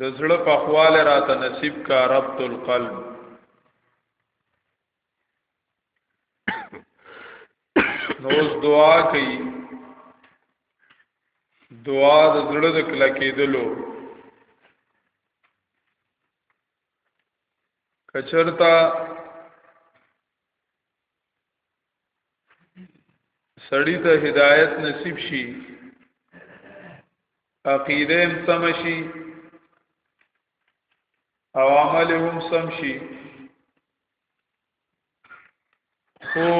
د زړه په خواله را ته نصیب کا ربط القلب نو اوس دعا کوي دعا د زړه د کلا کېدلو کچرتا سړی ته هدایت نصیب شي عقیده هم سم شي او عمل هم سم شي خو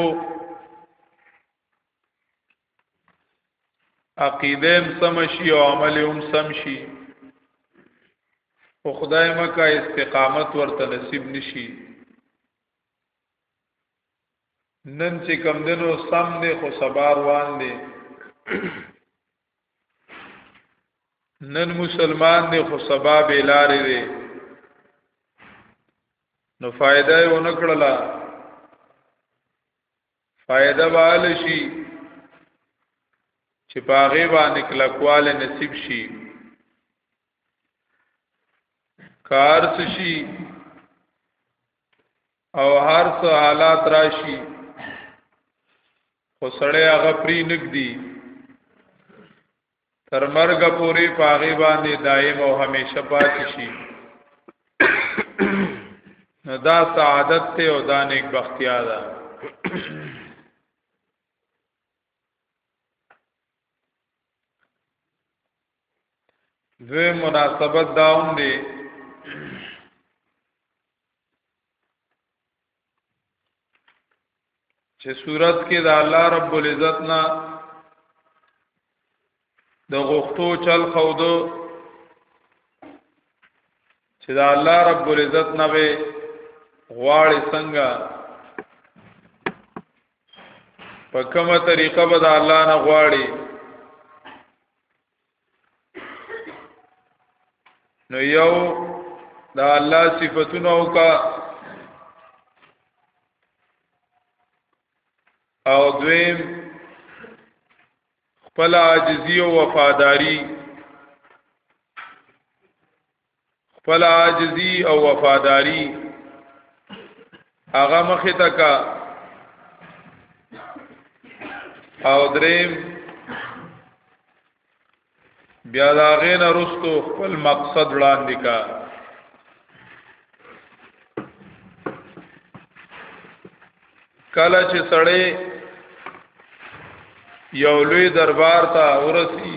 عقیده هم سم شي او عمل هم سم شي او خدای مکه استقامت ورته نصیب نشي نن چې کم دنو سم دی خو سبا روان دی نن مسلمان دی خو سبا بیلاری دی نو فائدہ یې ونکړلا فائدہ وال شي چې پاغه باندې کلکواله نصیب شي کار شي او هر څه حالات راشي خو سړی هغه پری نګدي تر مرګ پورې پاغي باندې دائم او همیشه پاتې شي نو دا سعادت ته او دا نیک بختیا ده دوی مناسبت داوم دی چې صورت کې د الله رب العزت نه د غختو چل خودو چې د الله رب العزت نه به غواړي څنګه په کومه طریقه به د الله نه غواړي نو یو دا الله صفاتونه وکا او دویم خپل عاجزی او وفاداری خپل عاجزی او وفاداری هغه مخه تکا او دریم بیا دا غین رستو خپل مقصد وړاندې کا کله چې سړی یو لوی دربار ته ورسی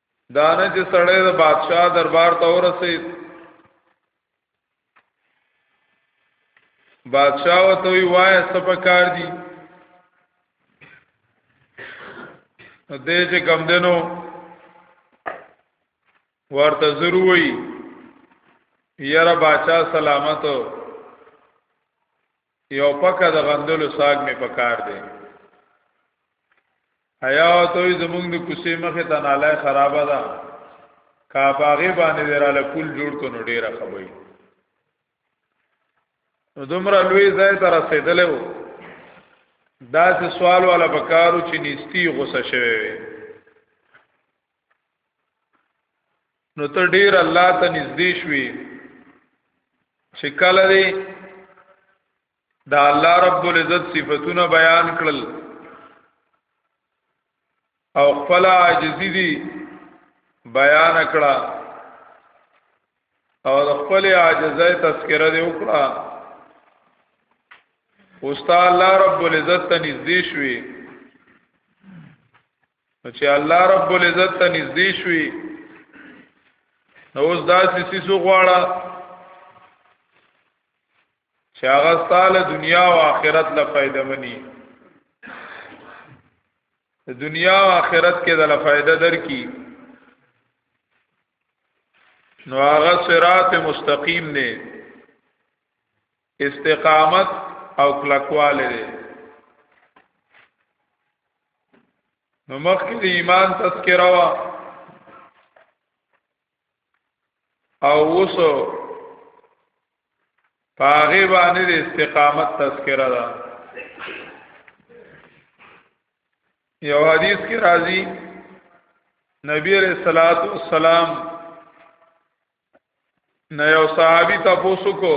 دانه چې سړی د بادشاہ دربار ته ورسید بادشاہ وته وی وای سپکار دی دې چې کم دینو ورته ضروري یاره بادشاہ سلامت یو پکا د غندلو ساګ می پکار دی حیا ته زمونږ د کوسې مخه ته ناله خراب ده کا باغې باندې دراله کول جوړ کو نو ډیره خبري نو دومره لوی ځای ته رسیدلې وو دا چې سوال والا بکارو چې نيستي غوسه شوی وي نو ته ډیر الله ته نږدې شوي چې کله دی دا الله رب العزت صفاتونه بیان کړل او خپل عاجزی دی بیان کړه او خپل عاجزی تذکرہ دی وکړه اوستا الله رب العزت ته نږدې شوي نو چې الله رب العزت ته نږدې شوي نو اوس دا سیسی سو غواړه چې هغه ستاله دنیا او آخرت له فائدہ مني دنیا او آخرت کې د له فائدہ درکې نو هغه صراط مستقیم نه استقامت او کلکواله دی نو مخکې د ایمان تذکره وا او وسو پاغه باندې د استقامت تذکره ده یو حدیث کې راځي نبی علیہ الصلوۃ والسلام نه یو صحابي تاسو کو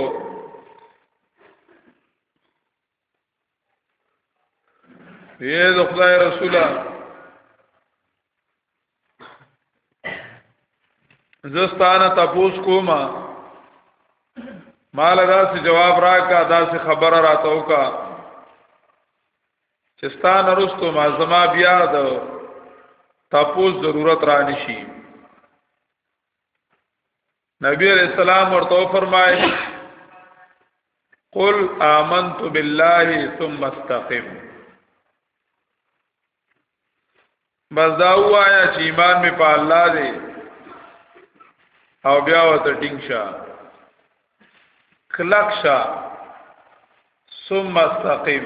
یې د خدای رسوله زستانه تاسو کوما مال دا سي جواب راکا دا سي خبر راته وکا چې ستانه رستو ما زما بیا د تاسو ضرورت را نشي نبی علیہ السلام ورته فرمایي قل آمنت بالله ثم استقم بس دا وایا چې ایمان می په الله دی او بیا وته ټینګ شه کلک شه ثم استقم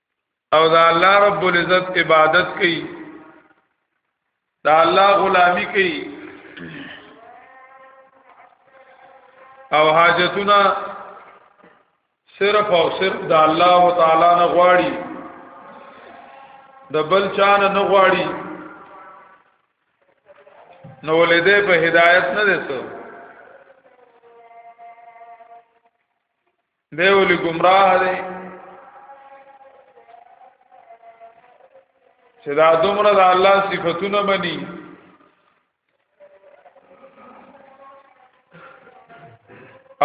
او دا الله رب العزت عبادت کوي دا الله غلامی کوي او حاجتونه صرف او صرف د الله تعالی نه غواړي د بل چانه نه غواړي نو ولدې په هدایت نه دسو دی ولې گمراه دی چې دا دومره د الله صفاتونه مني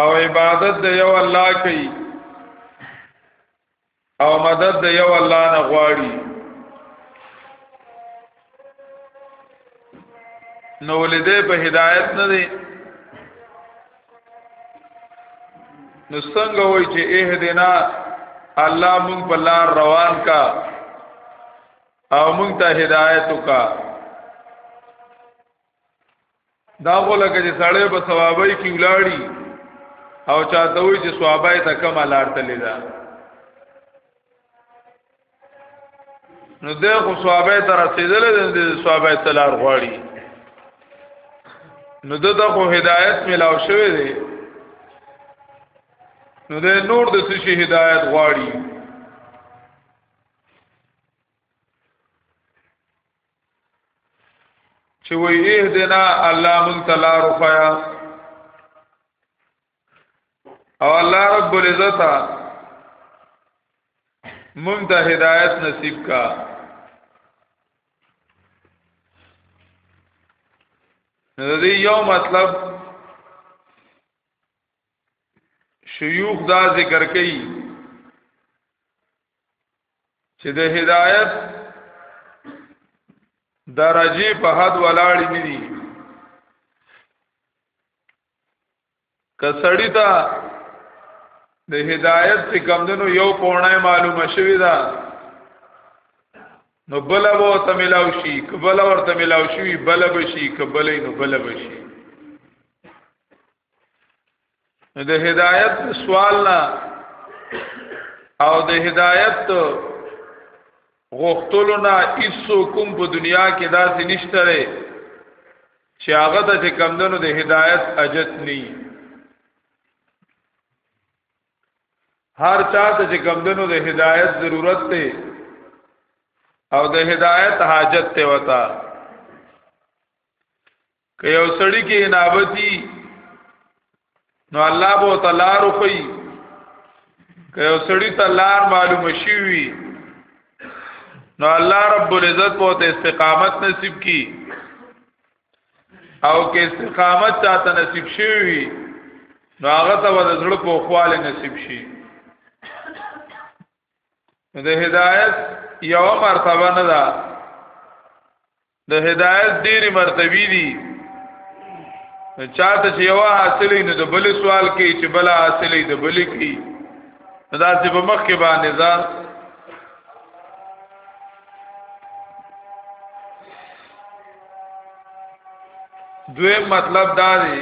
او عبادت د یو الله کوي او مدد د یو الله نه غواړي نو ولدې په هدایت نه دی نو څنګه وای چې اهدنا الله مونږ په لار روان کا او مونږ ته هدایت وکا دا خو لکه چې سړی په ثوابای کې ولاړی او چاته وي چې ثوابای ته کم لار تللی دا نو ده خو ثوابای ته رسیدل دي ثوابای ته لار غواړي نو دته خو هدایت ملاو شوی دی نو ده نور د څه شي هدایت غواړي چې وې اهدنا الله مون تعالی رخیا او الله رب العزت مون ته هدایت نصیب کا نو دې یو مطلب شيوخ دا ذکر کوي چې د هدایت درجه په حد ولاړ نه دي کسړی ته د هدایت چې کمدنو یو پونه معلومه شوی دا نو بل وو ته ملاو شي کبل ورته ملاو شي بل بشي کبلې نو بل بشي د هدایت سوال نه او د هدایت غوښتلو نه ایسو کوم په دنیا کې داسې نشته لري چې هغه د کمندونو د هدایت اجت ني هر چا ته چې کمندونو د هدایت ضرورت ته او د هدایت حاجت ته وتا که یو سړی کې انابتی نو الله به تعالی روخی که یو سړی ته لار معلوم شي وي نو الله رب العزت په ته استقامت نصیب کی او که استقامت چاته نصیب شي وي نو هغه ته د زړه په خواله نصیب شي د هدایت یو مرتبه نه ده د هدایت ډېری مرتبه دي چاته چې یو حاصلې نو د بل سوال کوي چې بل حاصلې د بل کوي دا چې په مخ کې باندې ځا دوی مطلب دا دی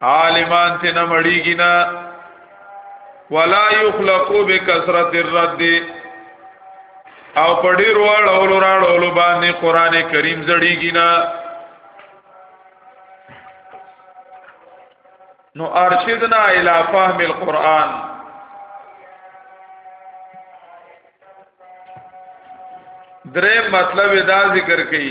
عالمان ته نه مړیږي نه ولا یخلقو بکثرت الرد او په ډیر وړولو راړولو باندې قران کریم زړیږي نه نو ارشدنا الى فهم القران درې مطلب دا ذکر کړي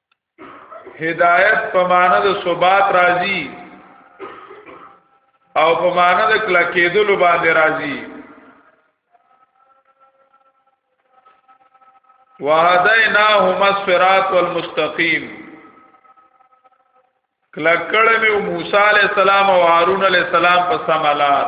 هدایت په معنا د ثبات راځي او په معنا د کلا کېدلو باندې راځي وهديناهما الصراط والمستقيم کلا کړه مې موسی عليه السلام او هارون عليه السلام په سملار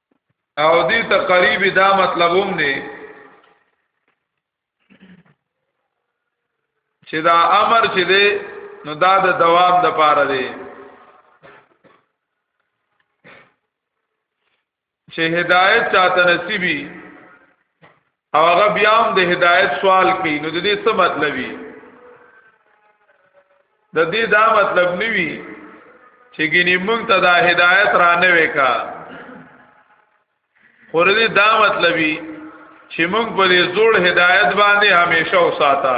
او دې ته قریب دا مطلب هم دی چې دا امر چې دی نو دا د دوام د پاره دی چې هدایت چاته نصیبی او هغه بیا هم د هدایت سوال کوي نو د دې څه مطلب وي د دې دا مطلب نه وي چې ګینه مونږ ته دا هدایت را نه وکا خور دې دا مطلب وي چې مونږ په دې زوړ هدایت باندې همیشه وساته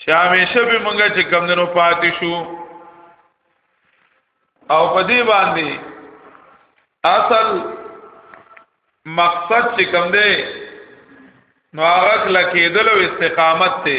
چې همیشه به موږ چې کم دنو پاتې شو او په دې باندې اصل مقصد چې کم دی نو هغه لکېدل او استقامت ته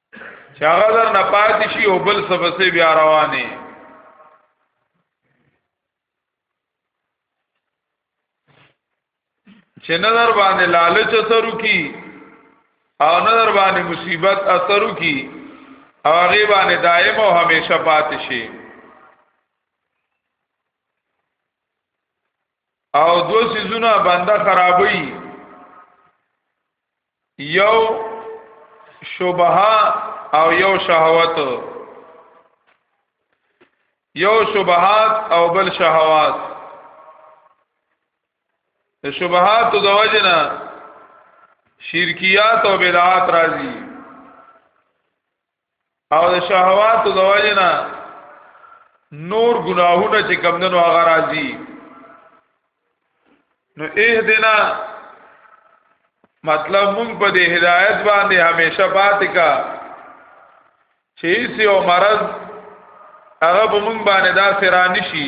چې هغه در نه پاتې شي او بل څه بسې بیا روانې چې نظر باندې لالچ اثر کی او نظر باندې مصیبت اثر کی او هغه باندې دائم او همیشه پاتې شي او دو سيزونه بنده خرابوي یو شبهه او یو شهوت یو شبهات او بل شهوات د شبهات د وجنه شرکیات او بدعات راځي او د شهوات د وجنا نور ګناهونه چې کم دنو هغه راځي نو اهدنا مطلب مونږ په دې هدایت باندې همیشه پاتې کا چې هیڅ یو مرض هغه به مونږ باندې دا سرانی شي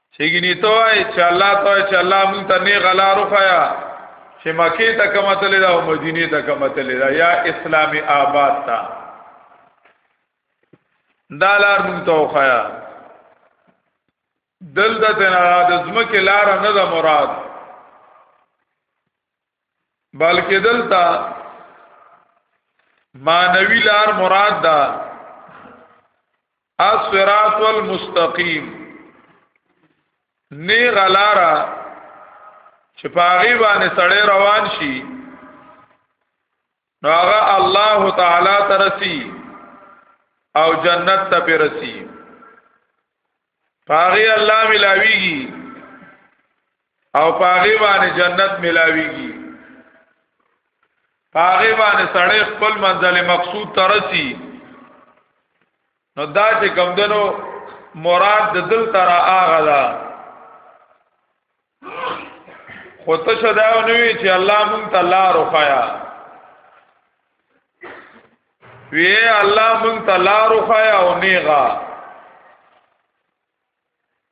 چې ګنی ته وای چې الله ته چې الله مونږ ته نه غلا روخایا چې مکه ته کومه تللی دا او مدینه ته کومه تللی دا یا اسلامي آباد تا دا لار مونږ ته وخایا دل د تنا د زمکه لار نه ده مراد بلکې دلته مانوي لار مراد ده الصراط المستقیم نه غلارا چې پاغي باندې سړی روان شي نو هغه الله تعالی ترسي او جنت ته پرسي پاغي الله ملاويږي او پاغي باندې جنت ملاويږي پاغي باندې سړی خپل منزل مقصود ترسي نو دا چې کوم دنو مراد د دل تر اغه ده خو ته شدا نوې چې الله مونږ ته لار وخایا وی الله مونږ ته لار وخایا او نیغا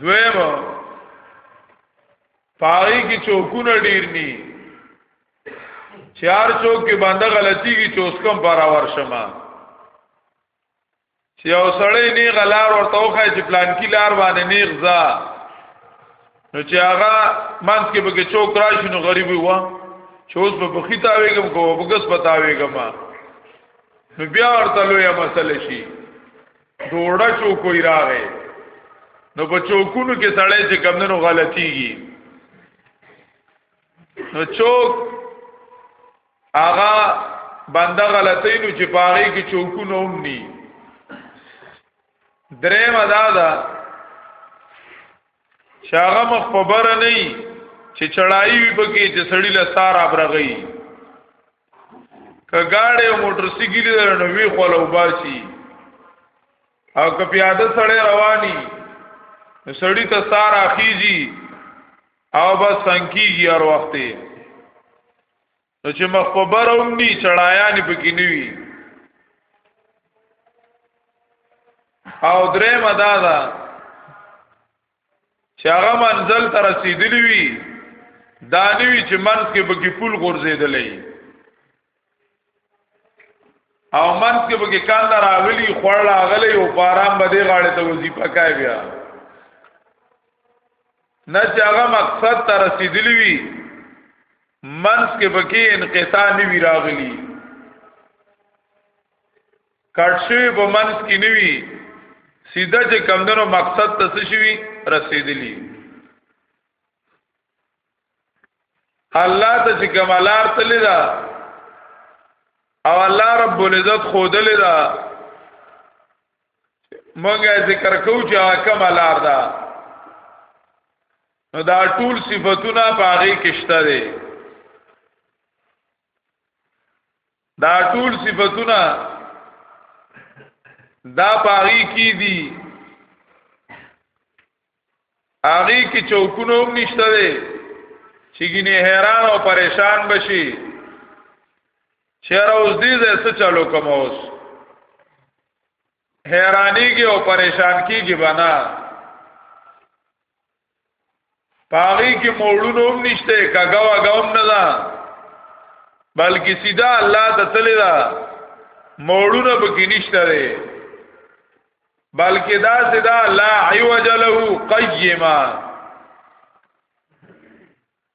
دویم پاری کی چوکونه ډیر نی چار چوک کې باندې غلطي کی چوس کم پارا ورشما چې او سړی نه غلار ورته وخای چې پلان کی لار باندې نه غزا نو چې هغه منځ کې به چوک راشي نو غریب و چوس په بخی تاویګم کو بغس پتاویګم نو بیا ورته لویه مسله شي ډوړه چوکو راغې نو په چوکونو کې سړی چې کمندونو غلطيږي نو چوک هغه بنده غلطی نو چې پاره کې چوکونه هم ني درې مدا دا چې هغه مخ په بر نه چې چړای وي پکې چې سړی له سار ابرغي کګاړې او موټر سایکل درنه وی خپل وباسي او که پیاده سړی رواني سړی ته سار اخیږي او بس سنکیږي هر وخت نو چې مخ په بر هم ني چړایان پکې نیوي او درې مدادا چې هغه منزل ته رسیدلی وي دا نوی چې منځ کې بګي پول غورځېدلې او منځ کې بګي کاند راغلی خړ راغلی او باران به دی غاړه ته وظیفه کوي بیا نه چې هغه مقصد ته رسیدلی وي منځ کې بګي انقطاع نوی راغلی کټ شوی په منس کې نوي سیده چې کمندونو مقصد ته څه شوی رسیدلی الله ته چې کمالار تللی دا او الله رب العزت خودلې دا مونږه ذکر کوو چې کمالار دا نو دا ټول صفاتونه باغې کېشته دي دا ټول صفاتونه دا باغی کی دي هغه کې چوکونه هم نشته دي چې ګینه حیران او پریشان بشي چیرې اوس دې زه څه چالو کوم اوس حیرانیږي او پریشان کیږي بنا پاغي کې موړونو هم نشته کاګه واګه هم نه ده بلکې سیدا الله ته تللی دا موړونه پکې نشته لري بلکې دا سیدا لا عوج له قیما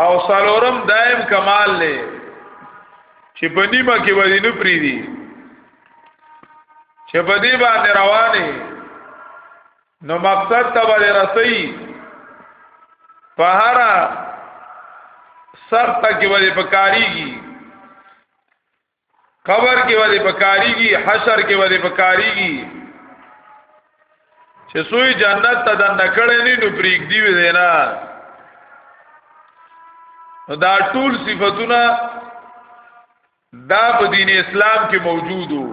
او سالورم دائم کمال لے چې په نیمه کې ودی نو پری دی چې په دې باندې روانه نو مقصد ته باندې رسي په هر سخت کې باندې پکاريږي قبر کې ودی پکاريږي حشر کې ودی پکاريږي چې سوی جنت ته د نکړې نه نو پریګ دی وې نه دا ټول صفاتونه دا په دین اسلام کې موجودو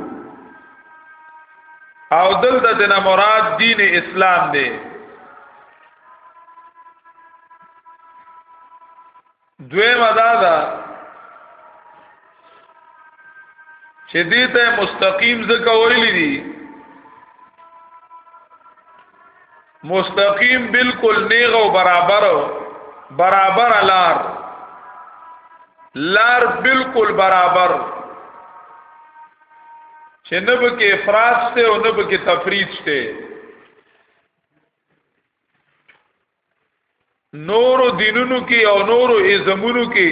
او دلته د مراد دین اسلام دی دوی مدا دا چې دې ته مستقیم ځکه ویل دي مستقیم بالکل نیغ او برابر برابر لار لار بالکل برابر چې نه به کې افراط ته او نه به کې تفرید ته نور دینونو کې او نور ازمونو کې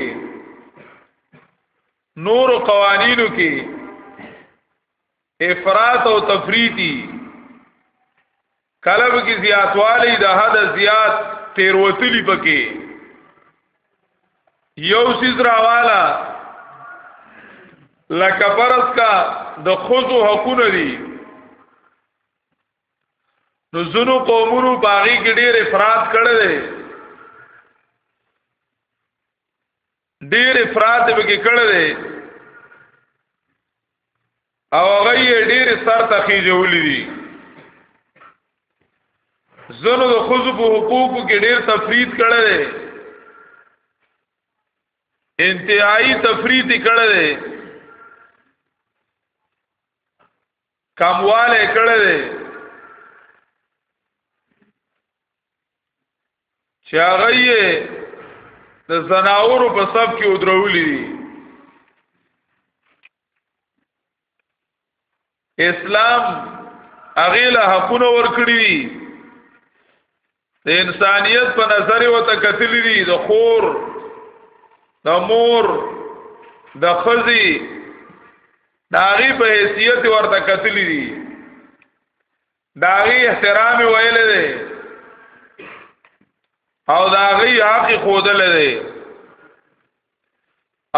نور قوانینو کې افراط او تفریطی کلب کی زیاتوالی د حد زیات تیروتلی پکې یو سیز راوالا لکه پرس کا د خود حقونه دي نو زونو قومونو باغی کې ډېر افراد کړل دي ډېر افراد به کې کړل دي او هغه ډېر سر تخیجولې دي زونو د خزو په حقوقو کې ډېر تفرید کړل دي انتهایی تفرید کړل دي کمواله کړه دې چې هغه یې د زناورو په سب کې ودرولې دي اسلام هغه له حقونو ورکړي د انسانیت په نظر یو ته کتلی دي د خور د مور د خزي داغي په حیثیت ورته کتلی دي داغي احترام ویل دي او داغي حق خودل دي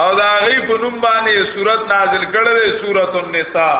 او داغي په نوم باندې صورت نازل کړل سورۃ النساء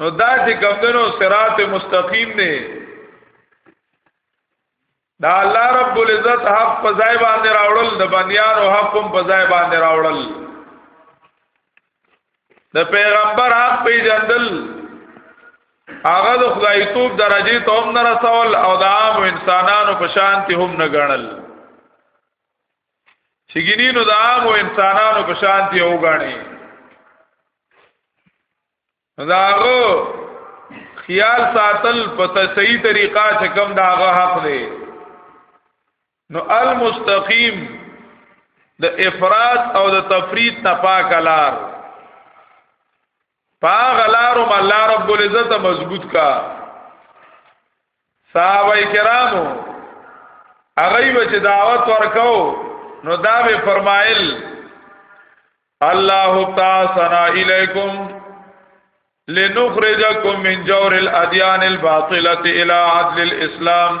نو دا چې کمدنو صراط مستقیم دی دا الله رب العزت حق په ځای باندې راوړل د بنیانو حق هم په ځای باندې راوړل د پیغمبر حق پیژندل هغه د خدای توپ درجه ته هم نه رسول او د عام انسانانو په شان ته هم نه ګڼل چې ګینینو د عامو انسانانو په شان دی وګاڼي دا هغه خیال ساتل په صحیح طریقه چې کوم دا هغه حق دی نو المستقیم د افراد او د تفرید نه پاک لار پاغ لارم الله رب العزت مضبوط کا صحابه کرامو هغه و چې دعوت ورکاو نو دا به فرمایل الله تعالی سنا الیکم لنخرجکم من جور الادیان الباطله الى عدل الاسلام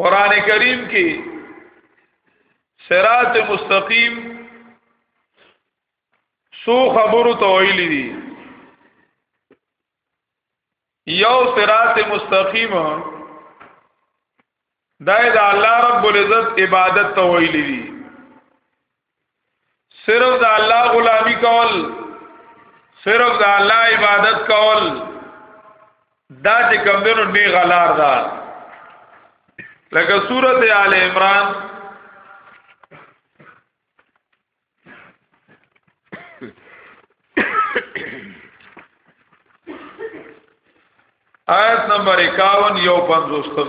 قران کریم کې صراط مستقیم سو خبرو ته ویلي دي یو صراط مستقیم دای د الله رب العزت عبادت ته ویلي دي صرف د الله غلامی کول صرف د الله عبادت کول دا چې کوم دنو نه غلار ده لکه سورته آل عمران آیت نمبر 51 یو پنځوستم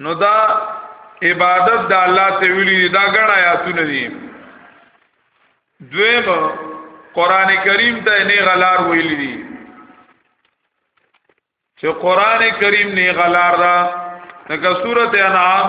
نو دا عبادت د الله ته ویلي دا ګڼ آیاتونه دي دویم قران کریم ته نه غلار ویلي دي چې قران کریم نه غلار دا لکه سورته انعام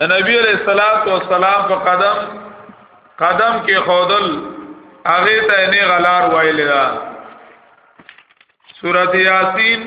د نبی علیہ الصلات والسلام په قدم قدم کې خودل هغه ته نه غلار وایلی دا سورۃ یاسین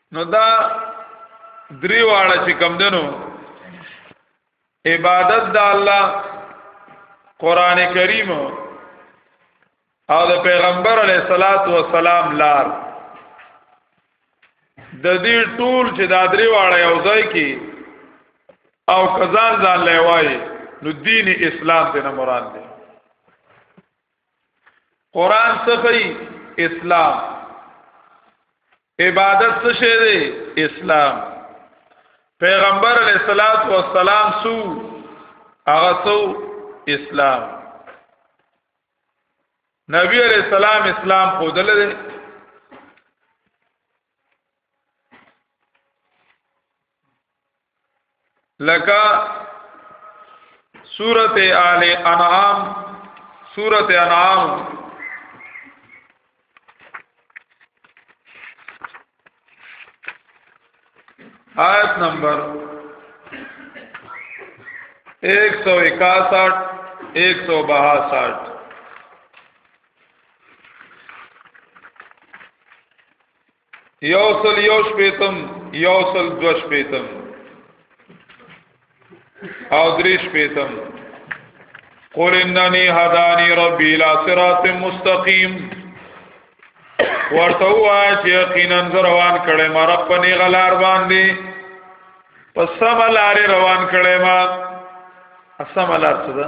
نو دا درې واړه چې کم دنو عبادت د الله قران کریم او د پیغمبر علی صلوات و سلام لار د دې ټول چې دا درې واړه یو ځای کې او کزان ځان لوي نو دین اسلام دې نه مراد دی قران صفی اسلام عبادت څه شی دی اسلام پیغمبر علیہ الصلات والسلام سو هغه سو اسلام نبی علیہ السلام اسلام خودل دی لکا سورت آل انعام سورت انعام آیت نمبر ایک سو اکاسٹھ ایک سو بہاسٹھ یوصل یو شپیتم یوصل دو شپیتم او درې شپیتم قل انني هداني ربي الى صراط مستقيم ورته وای چې یقینا روان کړي ما رب په غلار باندې پس سم لارې روان کړي ما اسم لار څه ده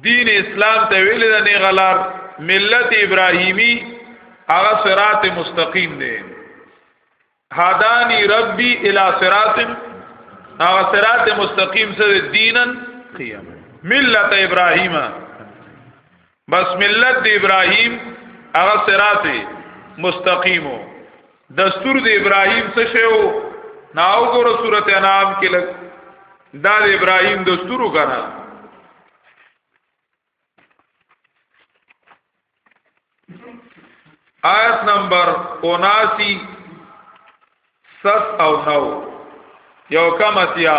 دین اسلام ته ویل د نه غلار ملت ابراهیمی هغه صراط مستقیم دی هدانی ربی الی صراط هغه صراط مستقیم سره دینن قیام ملت ابراهیم بس ملت ابراهیم هغه صراط مستقیمو دستور د ابراهیم څه شو ناو ګورو سورته انعام کې لګ دا د ابراهیم دستور وکړه آیت نمبر 79 ست او نو یو کم اتیا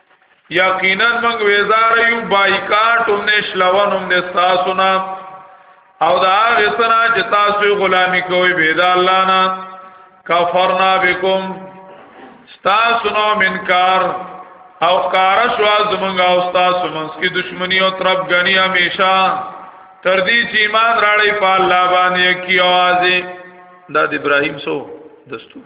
یقینا موږ وزار یو بایکاټ هم نشلون هم نستاسو نه او دا هغه سره چې تاسو غلامی کوئ به دا الله نه کفرنا بكم تاسو نو منکار او کار شو زمونږ او تاسو منځ کې دښمنی او ترپ غنی همیشه تر دې چې ایمان راړی په الله باندې کی اوازه د ابراهیم سو دستور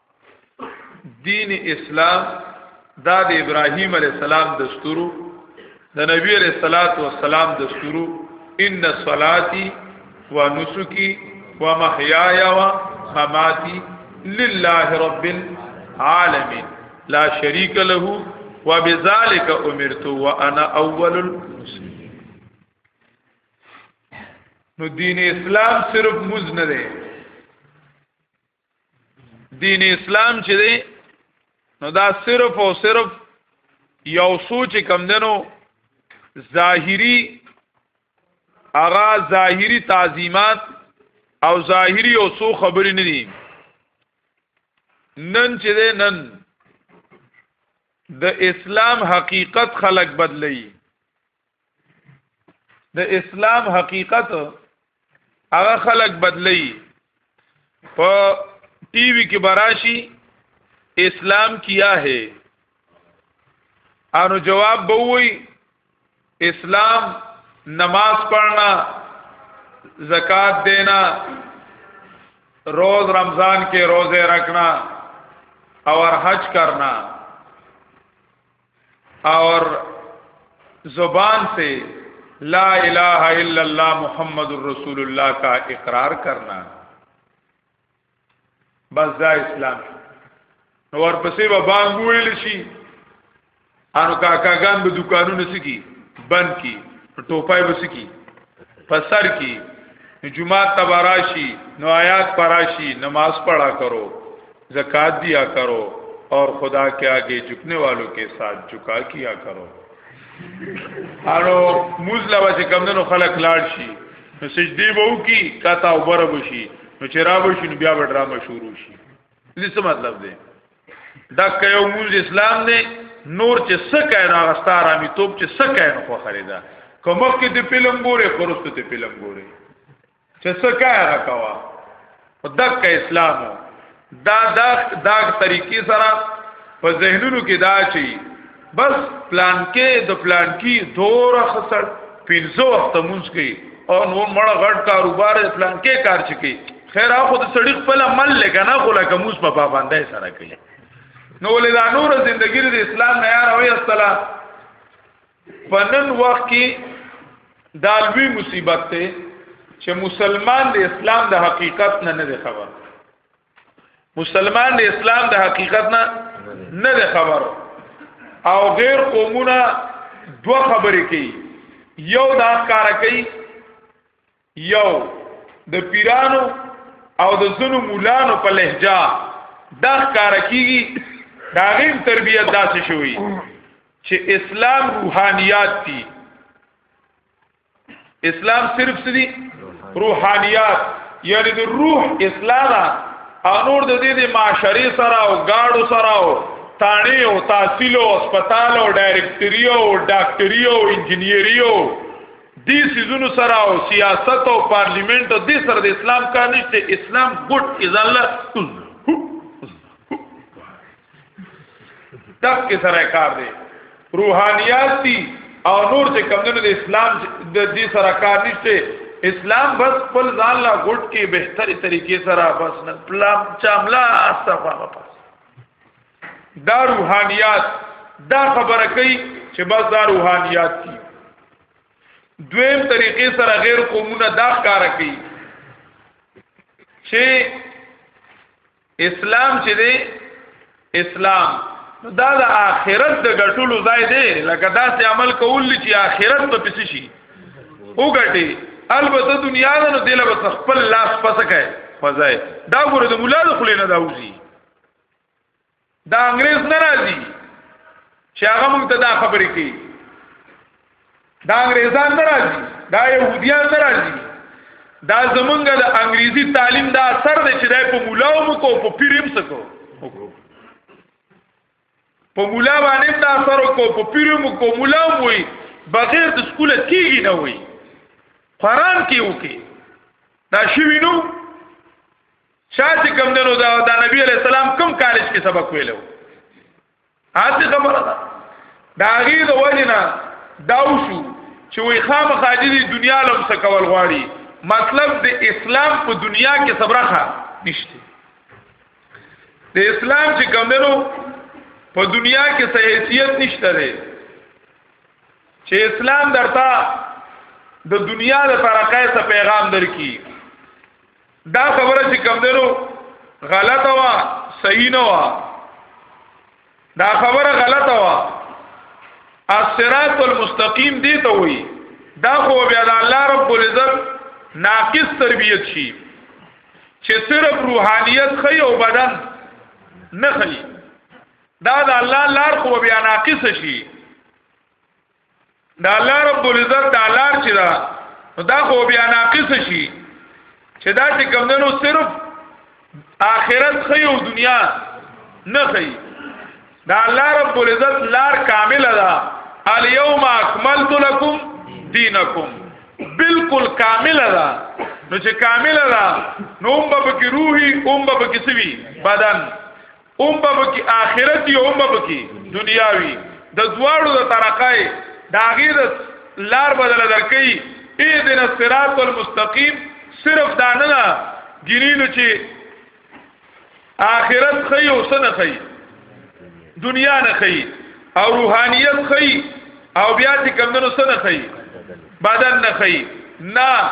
دین اسلام دا د ابراهیم علی السلام دستورو د نبی علی صلوات و سلام دستورو ان صلاتی و نسکی و محیای و مماتی لله رب العالمین لا شریک له و بذالک امرت و انا اول المسلمین نو دین اسلام صرف مز نه دی دین اسلام چې دی نو دا صرف او صرف یو سوچ کم دنو ظاهری اغا ظاهری تعظیمات او ظاهری او سو خبرې نه دي نن چې دی نن د اسلام حقیقت خلق بدلی د اسلام حقیقت هغه خلق بدلی په ټي وي کې براشي اسلام کیا ہے انو جواب بووي اسلام نماز پڑھنا زکات دینا روز رمضان کے روزے رکھنا اور حج کرنا اور زبان سے لا الہ الا اللہ محمد الرسول اللہ کا اقرار کرنا بس دا اسلام نو ورپسې به بانګ ویل شي انو کاکاګان به دکانونه سکی بند کی ټوپای به سکی په سر کې نو جمعه تباراشی نو آیات پراشی نماز پڑھا کرو زکات دیا کرو اور خدا کے آگے جھکنے والوں کے ساتھ جھکا کیا کرو انو موز لا واسه کمندونو خلک لاړ شي نو سجدي به وکي کاته وبره بشي نو چې را بشي نو بیا به ډرامه شروع شي دې څه مطلب دی دا کيو مونږ اسلام نه نور چې سکه نه غستار امي توپ چې سکه نه خو خریدا کومه کې د فلم ګوره خرسته ته فلم ګوره چې سکه را کوا په دک اسلام دا دا دا طریقې سره په ذهنونو کې دا چی بس پلان کې د پلان کې دور خسر پینځه وخت مونږ کې او نور مړه غټ کاروبار پلان کې کار چکی خیر اخو د سړی خپل عمل لګا نه خو لکه موس په پابندای سره کوي نو ولې دا نور زندگی د اسلام نه یار وي اصلا پنن وخت کې دالوی مصیبت ته چې مسلمان د اسلام د حقیقت نه نه خبر مسلمان د اسلام د حقیقت نه نه ده خبر او غیر قومونه دو خبرې کوي یو دا کار کوي یو د پیرانو او د زنو مولانو په لهجه دا کار کوي دا غیم تربیت داسې شوی چې اسلام روحانیات دي اسلام صرف سدي روحانيات یعنی د روح اسلام او نور د دې د معاشري سره او گاډو سره او تانی او تحصیل او هسپتال او ډایرکټری او ډاکټری او انجنیری او دې سيزونو سره او سیاست او پارلیمنت او دې سره د اسلام کار نشته اسلام ګډ ازاله دغ کې سره کار دی روحانيات دي او نور چې کمونه د اسلام د دې سره کار نشته اسلام بس خپل ځان لا غټ کې بهتري طریقې سره بس نه پلا چاملا استفا واپس دا روحانيات دا خبره کوي چې بس دا روحانيات دي دویم طریقې سره غیر قومونه دا کار کوي چې اسلام چې دی اسلام نو دا د آخرت د ګټلو ځای دی لکه دا سه عمل کول چې آخرت په پسی شي وګټي البته دنیا نه دله بس خپل لاس پسکه فزای دا ګوره د مولا د خلینو دا وځي دا انګريز نه راځي چې هغه موږ ته دا خبرې کوي دا انګريزان نه راځي دا يهوديان نه راځي دا زمونږ د انګريزي تعلیم دا اثر دی چې دا په مولاو مو کو په پیریم سکو په مولا باندې دا اثر کو په پیریم کو مولا وي بغیر د سکول کېږي نه وي قران کې وکي دا شوی نو چا چې کوم دنو دا د نبی علی السلام کوم کالج کې سبق ویلو هغه خبره ده دا غي د وجنه داو شو چې وي خامخ اجي دنیا لم څه کول غواړي مطلب د اسلام په دنیا کې صبرخه نشته د اسلام چې کوم دنو په دنیا کې څه حیثیت نشته لري چې اسلام درته د دنیا د ترقې څخه پیغام درکې دا خبره چې کوم درو غلطه وا صحیح نه وا دا خبره غلطه وا الصراط المستقیم دی ته وی دا خو بیا د الله رب العزت ناقص تربیت شي چې صرف روحانیت خي او بدن نه خي دا د الله لار خو بیا ناقص شي دا الله رب العزت دا لار چې دا دا خو بیا ناقص شي چې دا چې کمندونو صرف آخرت خي او دنیا نه خي دا الله رب العزت لار کامل ده الیوم اکملت لکم دینکم بالکل کامل ده نو چې کامل ده نو هم به کې روحي هم به کې سوي بدن اوم به کی آخرت یو اوم به کی دنیا وی د دواړو د طرقای دا غیر لار بدل درکې اې دین الصراط المستقیم صرف دا نه نه ګرینو چې آخرت خی او سن خی دنیا نه خی او روحانیت خی او بیا چې کمندونو سن خی بدن نه خی نه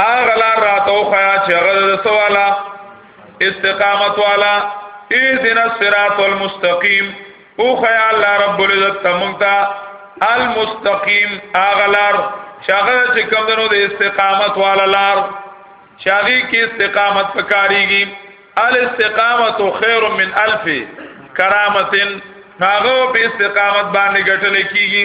هغه لار راته وخیا چې هغه د سوالا استقامت والا اذن الصراط المستقیم او خیا الله رب العزت تمنتا المستقیم هغه لار چې هغه چې کوم دنو د استقامت والا لار چې هغه کې استقامت پکاريږي الاستقامت خیر من الف کرامتن هغه په استقامت باندې ګټل کیږي